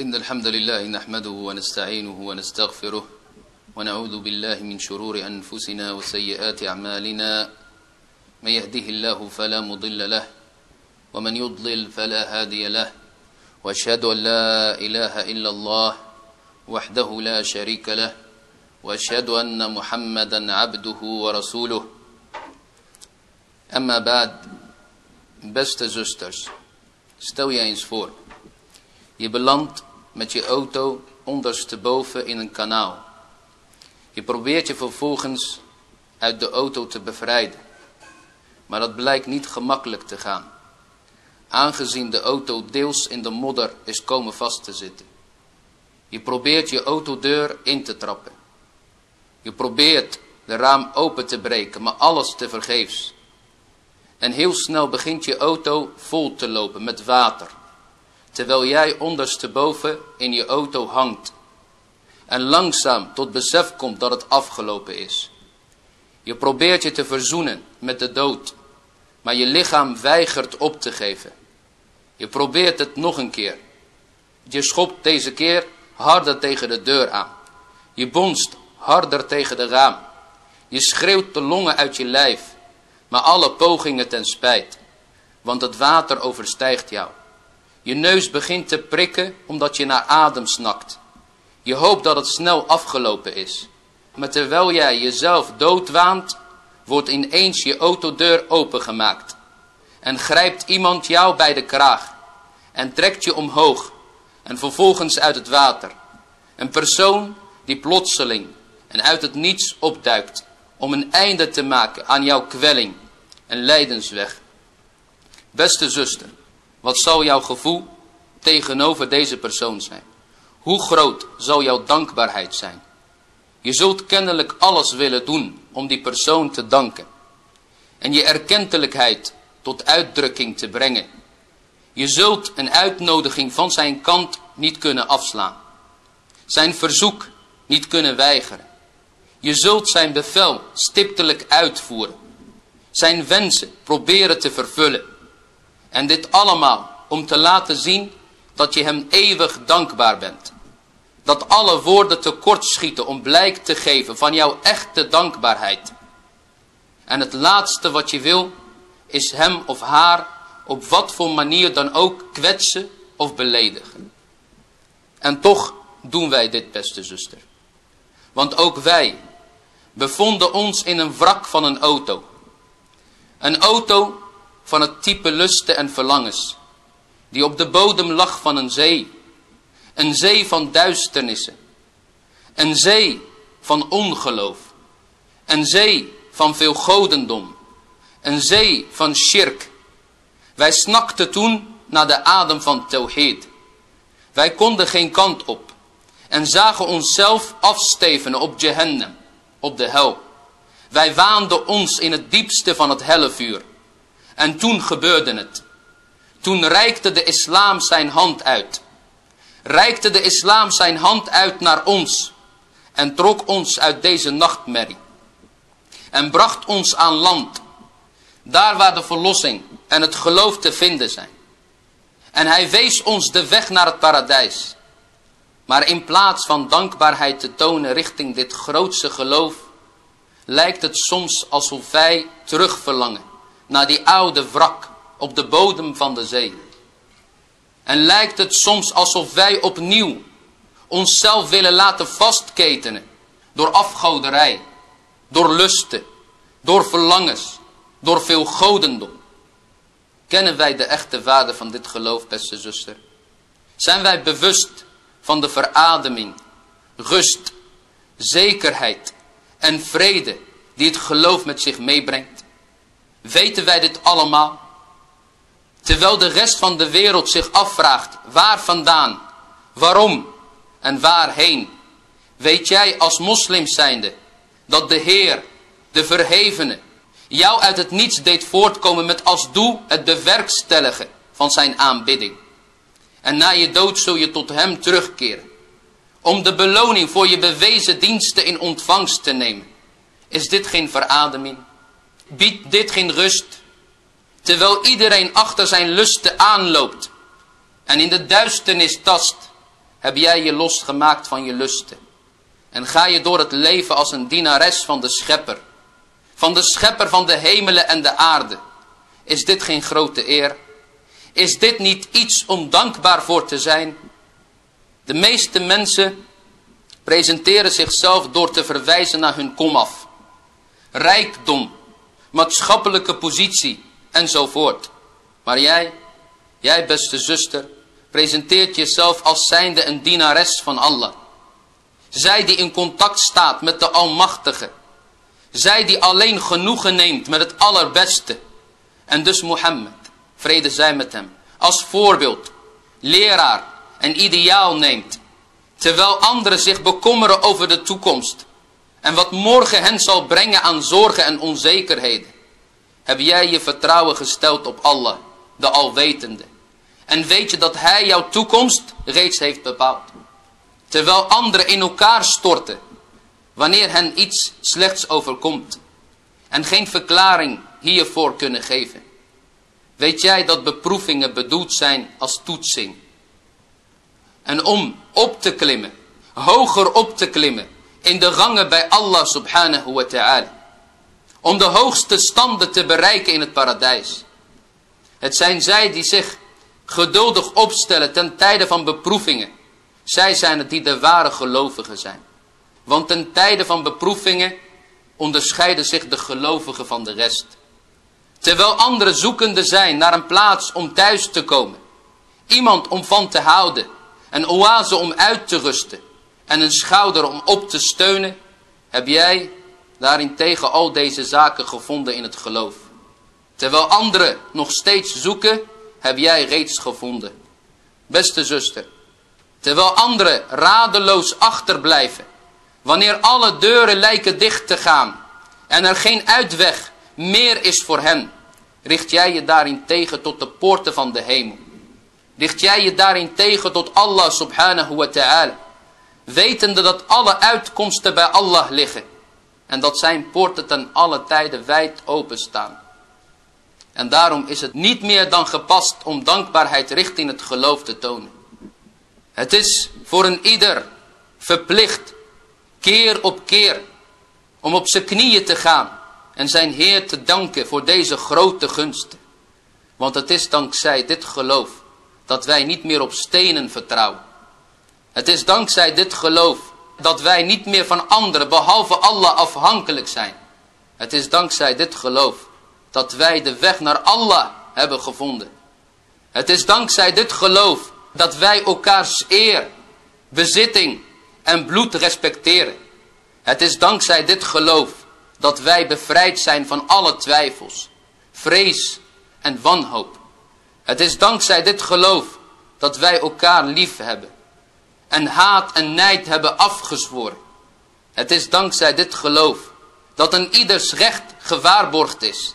إن الحمد لله نحمده ونستعينه ونستغفره ونعوذ بالله من شرور أنفسنا وسيئات أعمالنا. من يهده الله فلا مضل له ومن يضلل فلا هادي له. وأشهد أن لا إله إلا الله وحده لا شريك له وأشهد أن محمدا عبده ورسوله. أما بعد beste zusters stel je eens voor je belandt met je auto ondersteboven in een kanaal. Je probeert je vervolgens uit de auto te bevrijden maar dat blijkt niet gemakkelijk te gaan. Aangezien de auto deels in de modder is komen vast te zitten. Je probeert je autodeur in te trappen. Je probeert de raam open te breken maar alles te vergeefs en heel snel begint je auto vol te lopen met water. Terwijl jij ondersteboven in je auto hangt. En langzaam tot besef komt dat het afgelopen is. Je probeert je te verzoenen met de dood. Maar je lichaam weigert op te geven. Je probeert het nog een keer. Je schopt deze keer harder tegen de deur aan. Je bonst harder tegen de raam. Je schreeuwt de longen uit je lijf maar alle pogingen ten spijt, want het water overstijgt jou. Je neus begint te prikken omdat je naar adem snakt. Je hoopt dat het snel afgelopen is. Maar terwijl jij jezelf doodwaant, wordt ineens je autodeur opengemaakt. En grijpt iemand jou bij de kraag en trekt je omhoog en vervolgens uit het water. Een persoon die plotseling en uit het niets opduikt om een einde te maken aan jouw kwelling en lijdensweg. Beste zuster, wat zal jouw gevoel tegenover deze persoon zijn? Hoe groot zal jouw dankbaarheid zijn? Je zult kennelijk alles willen doen om die persoon te danken. En je erkentelijkheid tot uitdrukking te brengen. Je zult een uitnodiging van zijn kant niet kunnen afslaan. Zijn verzoek niet kunnen weigeren. Je zult zijn bevel stiptelijk uitvoeren. Zijn wensen proberen te vervullen. En dit allemaal om te laten zien dat je hem eeuwig dankbaar bent. Dat alle woorden tekort schieten om blijk te geven van jouw echte dankbaarheid. En het laatste wat je wil is hem of haar op wat voor manier dan ook kwetsen of beledigen. En toch doen wij dit beste zuster. Want ook wij bevonden ons in een wrak van een auto. Een auto van het type lusten en verlangens. Die op de bodem lag van een zee. Een zee van duisternissen. Een zee van ongeloof. Een zee van veel godendom. Een zee van shirk. Wij snakten toen naar de adem van Tawhid. Wij konden geen kant op. En zagen onszelf afstevenen op Jehannam. Op de hel. Wij waanden ons in het diepste van het hellevuur. En toen gebeurde het. Toen reikte de islam zijn hand uit. Reikte de islam zijn hand uit naar ons. En trok ons uit deze nachtmerrie. En bracht ons aan land. Daar waar de verlossing en het geloof te vinden zijn. En hij wees ons de weg naar het paradijs. Maar in plaats van dankbaarheid te tonen richting dit grootste geloof lijkt het soms alsof wij terugverlangen naar die oude wrak op de bodem van de zee. En lijkt het soms alsof wij opnieuw onszelf willen laten vastketenen door afgoderij, door lusten, door verlangens, door veel godendom. Kennen wij de echte waarde van dit geloof, beste zuster? Zijn wij bewust van de verademing, rust, zekerheid en vrede die het geloof met zich meebrengt? Weten wij dit allemaal? Terwijl de rest van de wereld zich afvraagt waar vandaan, waarom en waarheen. Weet jij als moslim zijnde dat de Heer, de Verhevene, jou uit het niets deed voortkomen met als doel het bewerkstelligen van zijn aanbidding. En na je dood zul je tot hem terugkeren. Om de beloning voor je bewezen diensten in ontvangst te nemen. Is dit geen verademing? Biedt dit geen rust? Terwijl iedereen achter zijn lusten aanloopt. En in de duisternis tast. heb jij je losgemaakt van je lusten. En ga je door het leven als een dienares van de schepper. Van de schepper van de hemelen en de aarde. Is dit geen grote eer? Is dit niet iets om dankbaar voor te zijn? De meeste mensen presenteren zichzelf door te verwijzen naar hun komaf. Rijkdom, maatschappelijke positie enzovoort. Maar jij, jij beste zuster, presenteert jezelf als zijnde een dienares van Allah. Zij die in contact staat met de Almachtige. Zij die alleen genoegen neemt met het allerbeste. En dus Mohammed, vrede zij met hem, als voorbeeld, leraar en ideaal neemt. Terwijl anderen zich bekommeren over de toekomst. En wat morgen hen zal brengen aan zorgen en onzekerheden. Heb jij je vertrouwen gesteld op Allah, de Alwetende. En weet je dat Hij jouw toekomst reeds heeft bepaald. Terwijl anderen in elkaar storten. Wanneer hen iets slechts overkomt. En geen verklaring hiervoor kunnen geven. Weet jij dat beproevingen bedoeld zijn als toetsing. En om op te klimmen. Hoger op te klimmen. In de rangen bij Allah subhanahu wa ta'ala. Om de hoogste standen te bereiken in het paradijs. Het zijn zij die zich geduldig opstellen ten tijde van beproevingen. Zij zijn het die de ware gelovigen zijn. Want ten tijde van beproevingen onderscheiden zich de gelovigen van de rest. Terwijl anderen zoekende zijn naar een plaats om thuis te komen. Iemand om van te houden. Een oase om uit te rusten. En een schouder om op te steunen. Heb jij daarentegen al deze zaken gevonden in het geloof. Terwijl anderen nog steeds zoeken heb jij reeds gevonden. Beste zuster, terwijl anderen radeloos achterblijven, wanneer alle deuren lijken dicht te gaan en er geen uitweg meer is voor hen, richt jij je daarin tegen tot de poorten van de hemel. Richt jij je daarin tegen tot Allah subhanahu wa ta'ala, wetende dat alle uitkomsten bij Allah liggen en dat zijn poorten ten alle tijden wijd openstaan. En daarom is het niet meer dan gepast om dankbaarheid richting het geloof te tonen. Het is voor een ieder verplicht, keer op keer, om op zijn knieën te gaan en zijn Heer te danken voor deze grote gunsten. Want het is dankzij dit geloof dat wij niet meer op stenen vertrouwen. Het is dankzij dit geloof dat wij niet meer van anderen behalve Allah afhankelijk zijn. Het is dankzij dit geloof dat wij de weg naar Allah hebben gevonden. Het is dankzij dit geloof dat wij elkaars eer, bezitting en bloed respecteren. Het is dankzij dit geloof dat wij bevrijd zijn van alle twijfels, vrees en wanhoop. Het is dankzij dit geloof dat wij elkaar lief hebben en haat en nijd hebben afgezworen. Het is dankzij dit geloof dat een ieders recht gewaarborgd is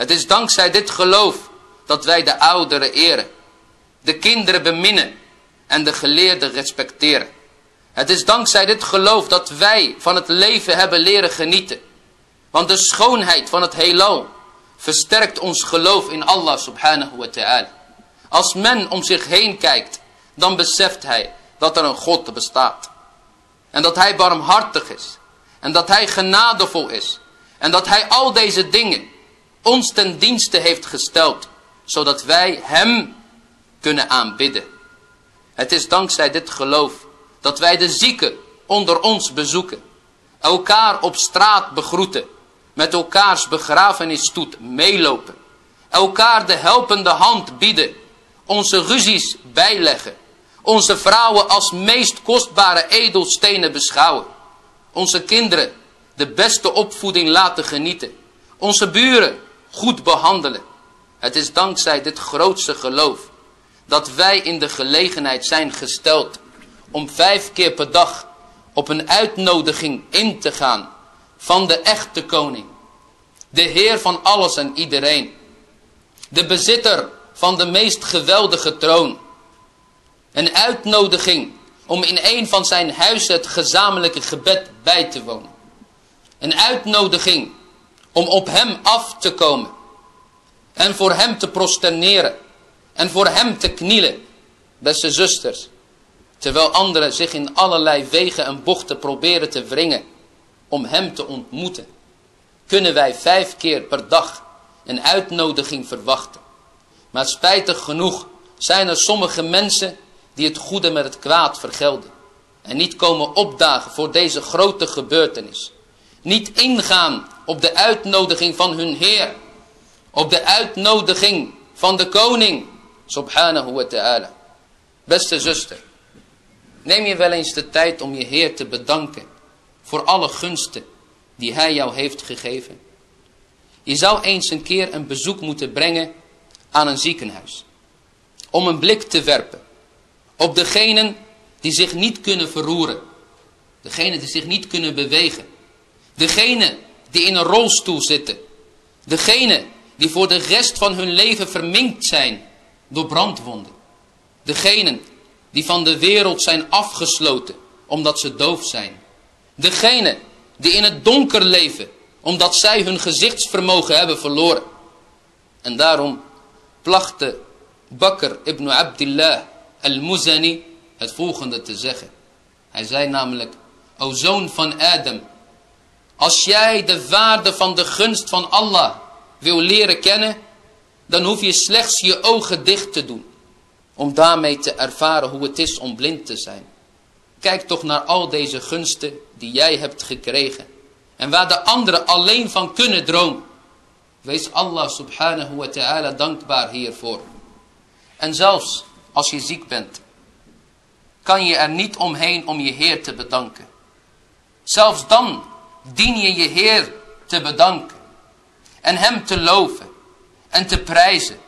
het is dankzij dit geloof dat wij de ouderen eren, de kinderen beminnen en de geleerden respecteren. Het is dankzij dit geloof dat wij van het leven hebben leren genieten. Want de schoonheid van het heelal versterkt ons geloof in Allah subhanahu wa ta'ala. Als men om zich heen kijkt, dan beseft hij dat er een God bestaat. En dat hij barmhartig is. En dat hij genadevol is. En dat hij al deze dingen ons ten dienste heeft gesteld, zodat wij hem kunnen aanbidden. Het is dankzij dit geloof dat wij de zieken onder ons bezoeken, elkaar op straat begroeten, met elkaars begrafenisstoet meelopen, elkaar de helpende hand bieden, onze ruzies bijleggen, onze vrouwen als meest kostbare edelstenen beschouwen, onze kinderen de beste opvoeding laten genieten, onze buren goed behandelen. Het is dankzij dit grootste geloof dat wij in de gelegenheid zijn gesteld om vijf keer per dag op een uitnodiging in te gaan van de echte koning. De Heer van alles en iedereen. De bezitter van de meest geweldige troon. Een uitnodiging om in een van zijn huizen het gezamenlijke gebed bij te wonen. Een uitnodiging om op hem af te komen en voor hem te prosterneren en voor hem te knielen, beste zusters. terwijl anderen zich in allerlei wegen en bochten proberen te wringen om hem te ontmoeten, kunnen wij vijf keer per dag een uitnodiging verwachten. Maar spijtig genoeg zijn er sommige mensen die het goede met het kwaad vergelden. En niet komen opdagen voor deze grote gebeurtenis. Niet ingaan op de uitnodiging van hun Heer. Op de uitnodiging van de koning. Subhanahu wa ta'ala. Beste zuster. Neem je wel eens de tijd om je Heer te bedanken. Voor alle gunsten die hij jou heeft gegeven. Je zou eens een keer een bezoek moeten brengen aan een ziekenhuis. Om een blik te werpen op degenen die zich niet kunnen verroeren. Degenen die zich niet kunnen bewegen. Degenen die in een rolstoel zitten. Degenen die voor de rest van hun leven verminkt zijn door brandwonden. Degenen die van de wereld zijn afgesloten omdat ze doof zijn. Degenen die in het donker leven omdat zij hun gezichtsvermogen hebben verloren. En daarom plachte Bakr ibn Abdullah al-Muzani het volgende te zeggen. Hij zei namelijk, o zoon van Adam, als jij de waarde van de gunst van Allah wil leren kennen, dan hoef je slechts je ogen dicht te doen. Om daarmee te ervaren hoe het is om blind te zijn. Kijk toch naar al deze gunsten die jij hebt gekregen. En waar de anderen alleen van kunnen dromen. Wees Allah subhanahu wa ta'ala dankbaar hiervoor. En zelfs als je ziek bent, kan je er niet omheen om je Heer te bedanken. Zelfs dan dien je je Heer te bedanken. En Hem te loven en te prijzen.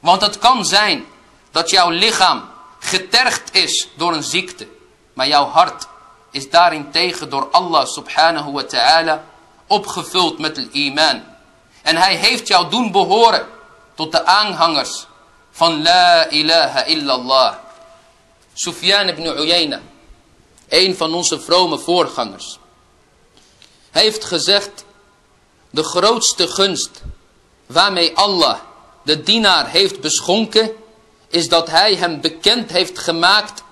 Want het kan zijn dat jouw lichaam getergd is door een ziekte. Maar jouw hart is daarentegen door Allah subhanahu wa ta'ala opgevuld met het iman. En hij heeft jou doen behoren tot de aanhangers van La ilaha illallah. Sufyan ibn Uyayna, een van onze vrome voorgangers. Heeft gezegd, de grootste gunst waarmee Allah de dienaar heeft beschonken, is dat hij hem bekend heeft gemaakt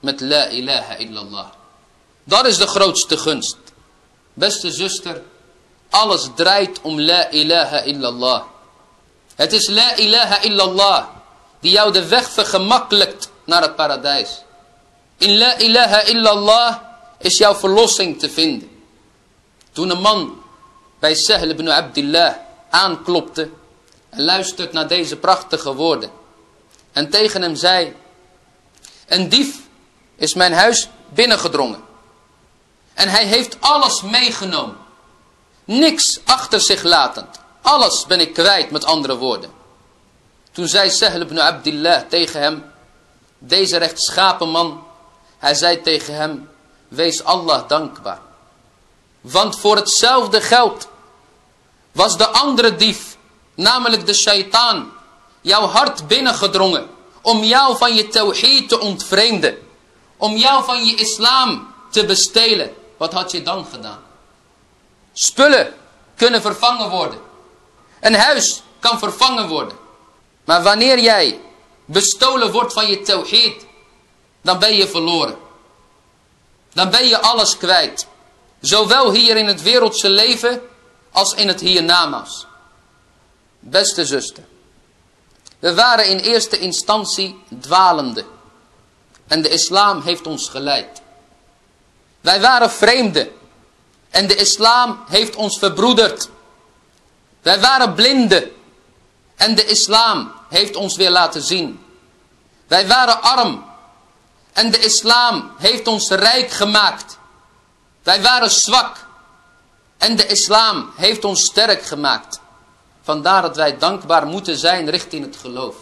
met La ilaha illallah. Dat is de grootste gunst. Beste zuster, alles draait om La ilaha illallah. Het is La ilaha illallah die jou de weg vergemakkelijkt naar het paradijs. In La ilaha illallah is jouw verlossing te vinden. Toen een man bij Sahl ibn Abdullah aanklopte en luistert naar deze prachtige woorden. En tegen hem zei, een dief is mijn huis binnengedrongen. En hij heeft alles meegenomen. Niks achter zich latend. Alles ben ik kwijt met andere woorden. Toen zei Sahl ibn Abdullah tegen hem, deze rechtschapen man, hij zei tegen hem, wees Allah dankbaar. Want voor hetzelfde geld was de andere dief, namelijk de shaitaan, jouw hart binnengedrongen om jou van je tawhid te ontvreemden. Om jou van je islam te bestelen. Wat had je dan gedaan? Spullen kunnen vervangen worden. Een huis kan vervangen worden. Maar wanneer jij bestolen wordt van je tawhid, dan ben je verloren. Dan ben je alles kwijt. Zowel hier in het wereldse leven als in het hiernamaals. Beste zuster. We waren in eerste instantie dwalende. En de islam heeft ons geleid. Wij waren vreemden. En de islam heeft ons verbroederd. Wij waren blinden. En de islam heeft ons weer laten zien. Wij waren arm. En de islam heeft ons rijk gemaakt. Wij waren zwak. En de islam heeft ons sterk gemaakt. Vandaar dat wij dankbaar moeten zijn richting het geloof.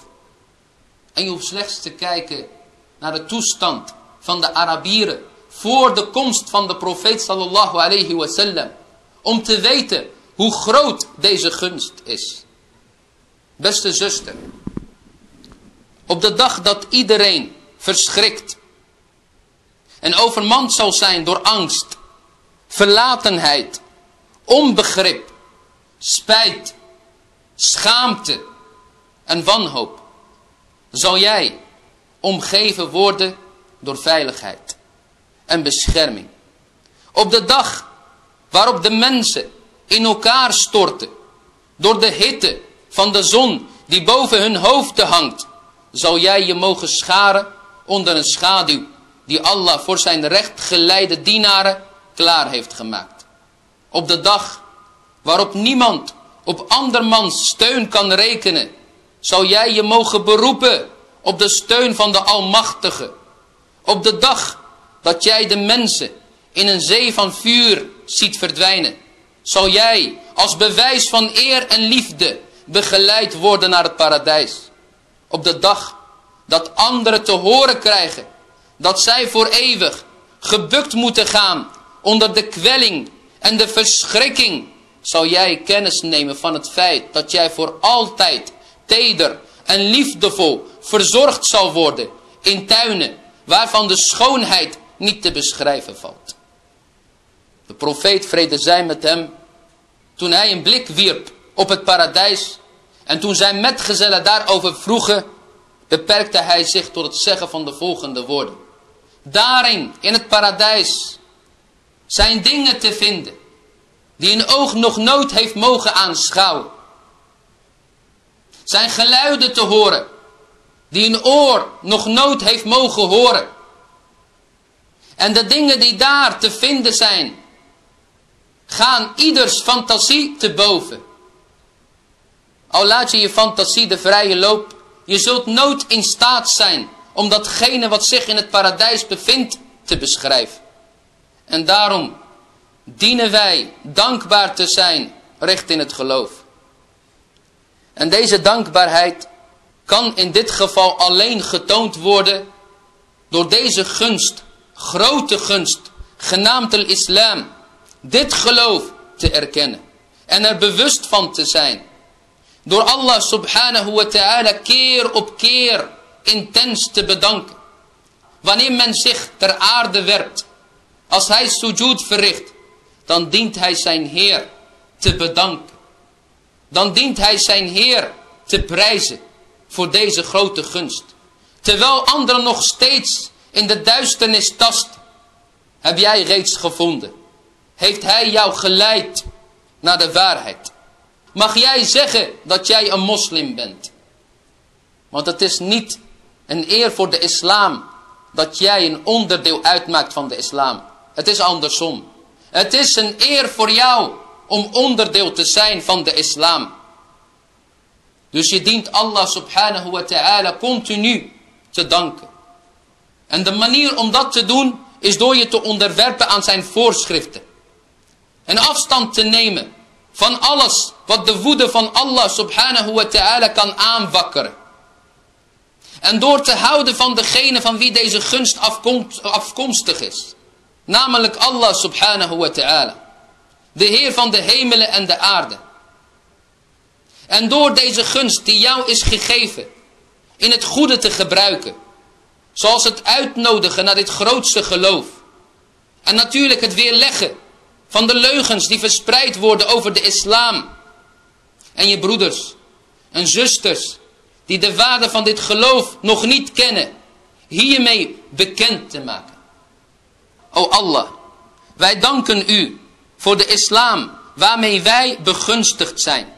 En je hoeft slechts te kijken naar de toestand van de Arabieren voor de komst van de profeet sallallahu alayhi wasallam. Om te weten hoe groot deze gunst is. Beste zuster, op de dag dat iedereen verschrikt en overmand zal zijn door angst, verlatenheid, onbegrip, spijt, schaamte en wanhoop, zal jij omgeven worden door veiligheid en bescherming. Op de dag waarop de mensen in elkaar storten door de hitte van de zon die boven hun hoofden hangt, zal jij je mogen scharen onder een schaduw die Allah voor zijn rechtgeleide dienaren klaar heeft gemaakt. Op de dag waarop niemand op andermans steun kan rekenen, zal jij je mogen beroepen op de steun van de Almachtige. Op de dag dat jij de mensen in een zee van vuur ziet verdwijnen, zal jij als bewijs van eer en liefde begeleid worden naar het paradijs. Op de dag dat anderen te horen krijgen dat zij voor eeuwig gebukt moeten gaan onder de kwelling en de verschrikking, zal jij kennis nemen van het feit dat jij voor altijd teder en liefdevol verzorgd zal worden in tuinen waarvan de schoonheid niet te beschrijven valt. De profeet vrede zij met hem, toen hij een blik wierp op het paradijs en toen zijn metgezellen daarover vroegen, beperkte hij zich tot het zeggen van de volgende woorden. Daarin, in het paradijs, zijn dingen te vinden die een oog nog nooit heeft mogen aanschouwen. Zijn geluiden te horen die een oor nog nooit heeft mogen horen. En de dingen die daar te vinden zijn, gaan ieders fantasie te boven. Al laat je je fantasie de vrije loop, je zult nooit in staat zijn om datgene wat zich in het paradijs bevindt te beschrijven. En daarom dienen wij dankbaar te zijn recht in het geloof. En deze dankbaarheid kan in dit geval alleen getoond worden door deze gunst, grote gunst, genaamd el islam, dit geloof te erkennen en er bewust van te zijn. Door Allah subhanahu wa ta'ala keer op keer intens te bedanken. Wanneer men zich ter aarde werpt, als hij sujud verricht, dan dient hij zijn Heer te bedanken. Dan dient hij zijn Heer te prijzen voor deze grote gunst. Terwijl anderen nog steeds in de duisternis tast, heb jij reeds gevonden. Heeft hij jou geleid naar de waarheid. Mag jij zeggen dat jij een moslim bent? Want het is niet een eer voor de islam dat jij een onderdeel uitmaakt van de islam. Het is andersom. Het is een eer voor jou om onderdeel te zijn van de islam. Dus je dient Allah subhanahu wa ta'ala continu te danken. En de manier om dat te doen is door je te onderwerpen aan zijn voorschriften. En afstand te nemen van alles wat de woede van Allah subhanahu wa ta'ala kan aanwakkeren. En door te houden van degene van wie deze gunst afkomstig is. Namelijk Allah subhanahu wa ta'ala. De Heer van de hemelen en de aarde. En door deze gunst die jou is gegeven. In het goede te gebruiken. Zoals het uitnodigen naar dit grootste geloof. En natuurlijk het weerleggen van de leugens die verspreid worden over de islam. En je broeders en zusters die de waarde van dit geloof nog niet kennen, hiermee bekend te maken. O Allah, wij danken u voor de islam waarmee wij begunstigd zijn.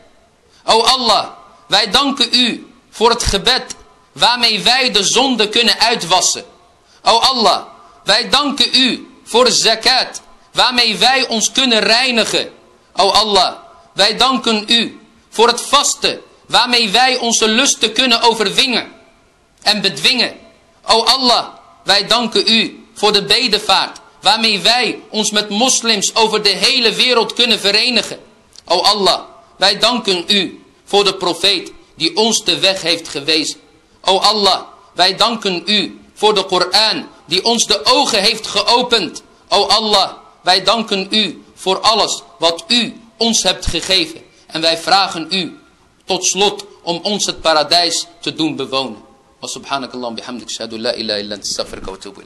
O Allah, wij danken u voor het gebed waarmee wij de zonde kunnen uitwassen. O Allah, wij danken u voor de zakat waarmee wij ons kunnen reinigen. O Allah, wij danken u voor het vasten waarmee wij onze lusten kunnen overwingen en bedwingen. O Allah, wij danken u voor de bedevaart waarmee wij ons met moslims over de hele wereld kunnen verenigen. O Allah, wij danken u voor de profeet die ons de weg heeft gewezen. O Allah, wij danken u voor de Koran die ons de ogen heeft geopend. O Allah, wij danken u voor alles wat u ons hebt gegeven. En wij vragen u tot slot om ons het paradijs te doen bewonen. Wa bihamdik la ilaha illa wa atubu.